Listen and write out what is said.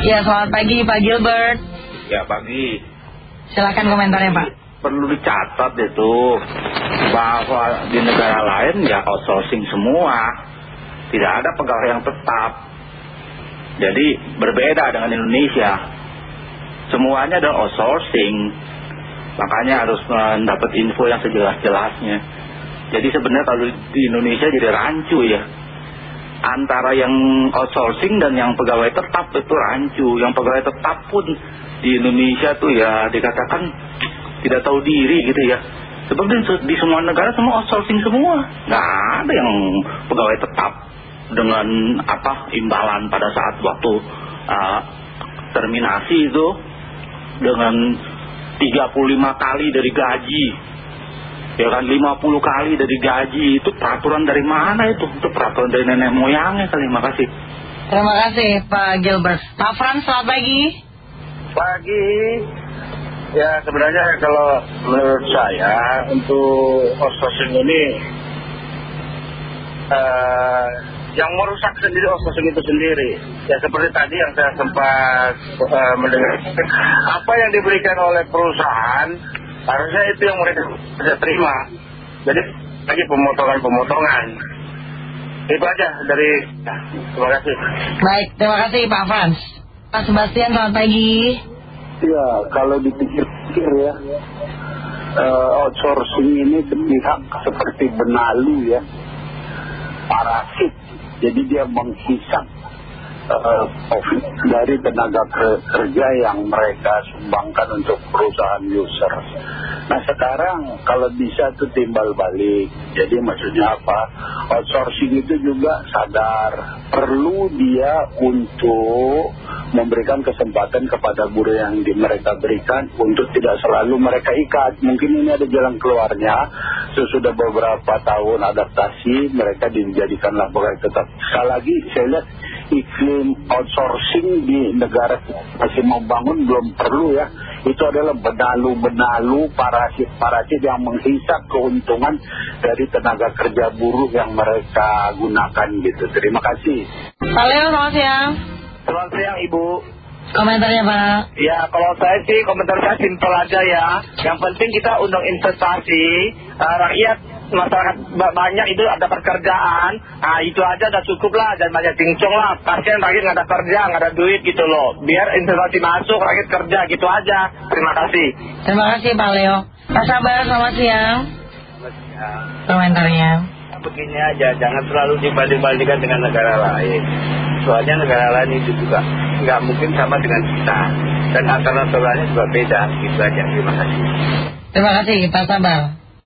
Ya, selamat pagi Pak Gilbert. Ya pagi. Silakan komentarnya Pak. Perlu dicatat itu bahwa di negara lain ya outsourcing semua. Tidak ada pegawai yang tetap. Jadi berbeda dengan Indonesia. Semuanya adalah outsourcing. Makanya harus mendapat info yang sejelas-jelasnya. Jadi sebenarnya kalau di Indonesia jadi rancu ya. Antara yang outsourcing dan yang pegawai tetap itu rancu. Yang pegawai tetap pun di Indonesia tuh ya dikatakan tidak tahu diri gitu ya. Sebab di, semua negara semua outsourcing semua. Nggak ada yang pegawai tetap dengan apa imbalan pada saat waktu uh, terminasi itu dengan 35 kali dari gaji ya kan 50 kali dari gaji itu peraturan dari mana itu? Itu peraturan dari nenek moyangnya kali makasih Terima kasih Pak Gilbert. Pak Frans selamat pagi. Pagi. Ya sebenarnya kalau menurut saya untuk outsourcing ini uh, yang merusak sendiri outsourcing itu sendiri. Ya seperti tadi yang saya sempat uh, mendengar. Apa yang diberikan oleh perusahaan harusnya itu yang mereka bisa terima. Jadi lagi pemotongan-pemotongan. Itu aja dari. Nah, terima kasih. Baik, terima kasih Pak Frans. Pak Sebastian selamat pagi. Ya, kalau dipikir-pikir ya, uh, outsourcing ini sepihak seperti benalu ya, parasit. Jadi dia menghisap dari tenaga kerja yang mereka sumbangkan untuk perusahaan user. Nah sekarang kalau bisa tuh timbal balik. Jadi maksudnya apa? Outsourcing itu juga sadar perlu dia untuk memberikan kesempatan kepada buruh yang di mereka berikan untuk tidak selalu mereka ikat. Mungkin ini ada jalan keluarnya. Sesudah beberapa tahun adaptasi, mereka dijadikanlah pegawai tetap. Sekali lagi, saya lihat iklim outsourcing di negara masih membangun belum perlu ya. Itu adalah benalu-benalu parasit-parasit yang menghisap keuntungan dari tenaga kerja buruh yang mereka gunakan gitu. Terima kasih. Pak Leo, selamat siang. Selamat siang Ibu. Komentarnya Pak. Ya kalau saya sih komentar saya simpel aja ya. Yang penting kita undang investasi, uh, rakyat masyarakat banyak itu ada pekerjaan. Nah itu aja udah cukup lah, jangan banyak cincong lah. Kasian rakyat nggak ada kerja, nggak ada duit gitu loh. Biar investasi masuk, rakyat kerja gitu aja. Terima kasih. Terima kasih Pak Leo. Pak Sabar, selamat siang. Selamat siang. Komentarnya. Begini aja, jangan selalu dibanding-bandingkan dengan negara lain. Soalnya negara lain itu juga nggak mungkin sama dengan kita. Dan alternatifnya juga beda. Gitu aja. Terima kasih. Terima kasih Pak Sabar.